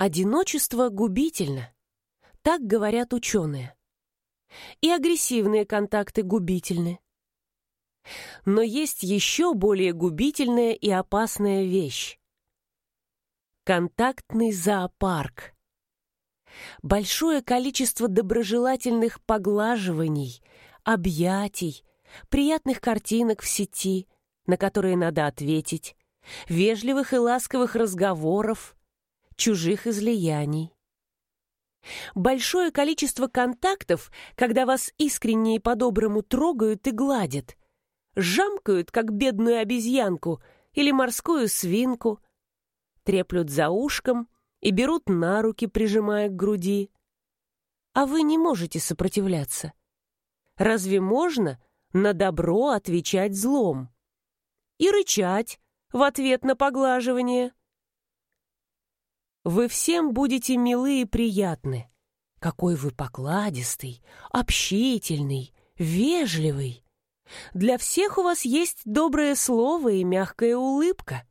Одиночество губительно. Так говорят ученые. И агрессивные контакты губительны. Но есть еще более губительная и опасная вещь. Контактный зоопарк. Большое количество доброжелательных поглаживаний, объятий, приятных картинок в сети, на которые надо ответить, вежливых и ласковых разговоров, чужих излияний. Большое количество контактов, когда вас искренне и по-доброму трогают и гладят, жамкают, как бедную обезьянку или морскую свинку, треплют за ушком и берут на руки, прижимая к груди. А вы не можете сопротивляться. Разве можно на добро отвечать злом? И рычать в ответ на поглаживание. Вы всем будете милы и приятны. Какой вы покладистый, общительный, вежливый. Для всех у вас есть доброе слово и мягкая улыбка.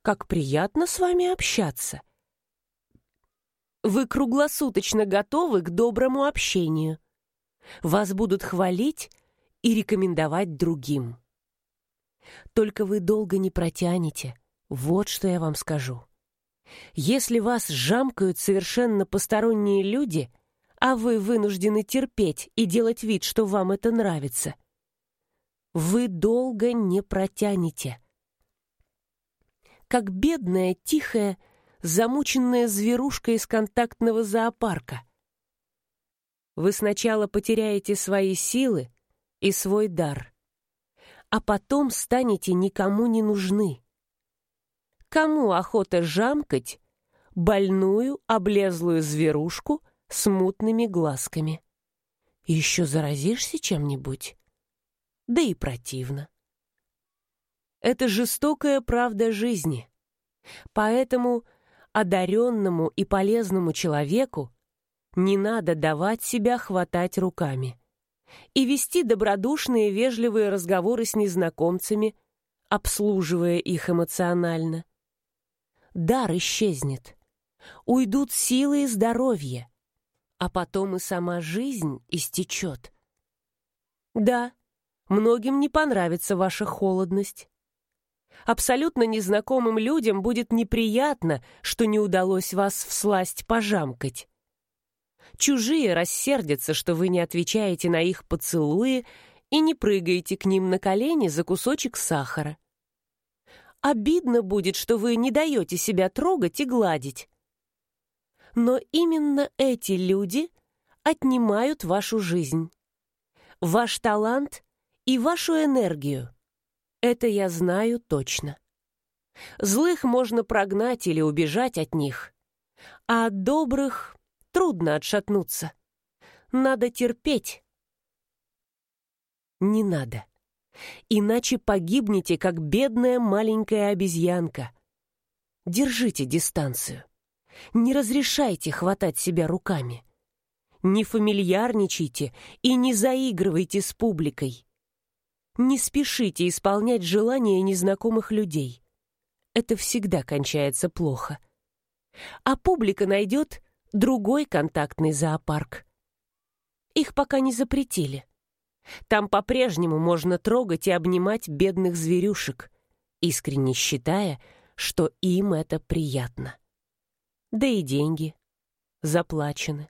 Как приятно с вами общаться. Вы круглосуточно готовы к доброму общению. Вас будут хвалить и рекомендовать другим. Только вы долго не протянете. Вот что я вам скажу. Если вас жамкают совершенно посторонние люди, а вы вынуждены терпеть и делать вид, что вам это нравится, вы долго не протянете. Как бедная, тихая, замученная зверушка из контактного зоопарка. Вы сначала потеряете свои силы и свой дар, а потом станете никому не нужны. Кому охота жамкать больную, облезлую зверушку с мутными глазками? Еще заразишься чем-нибудь? да и противно. Это жестокая правда жизни. Поэтому одаренному и полезному человеку не надо давать себя хватать руками и вести добродушные вежливые разговоры с незнакомцами, обслуживая их эмоционально. Дар исчезнет, уйдут силы и здоровье, а потом и сама жизнь истечет. Да, Многим не понравится ваша холодность. Абсолютно незнакомым людям будет неприятно, что не удалось вас всласть пожамкать. Чужие рассердятся, что вы не отвечаете на их поцелуи и не прыгаете к ним на колени за кусочек сахара. Обидно будет, что вы не даете себя трогать и гладить. Но именно эти люди отнимают вашу жизнь. Ваш талант и вашу энергию. Это я знаю точно. Злых можно прогнать или убежать от них, а от добрых трудно отшатнуться. Надо терпеть. Не надо. Иначе погибнете, как бедная маленькая обезьянка. Держите дистанцию. Не разрешайте хватать себя руками. Не фамильярничайте и не заигрывайте с публикой. Не спешите исполнять желания незнакомых людей. Это всегда кончается плохо. А публика найдет другой контактный зоопарк. Их пока не запретили. Там по-прежнему можно трогать и обнимать бедных зверюшек, искренне считая, что им это приятно. Да и деньги заплачены.